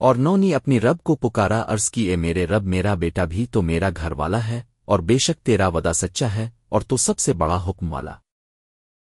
اور نو نے اپنی رب کو پکارا، عرض کی، اے میرے رب، میرا بیٹا بھی تو میرا گھر والا ہے، اور بے شک تیرا ودا سچا ہے، اور تو سب سے بڑا حکم والا۔